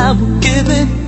I will give it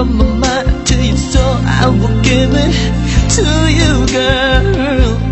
from my mind to your soul, I will give it to you, girl.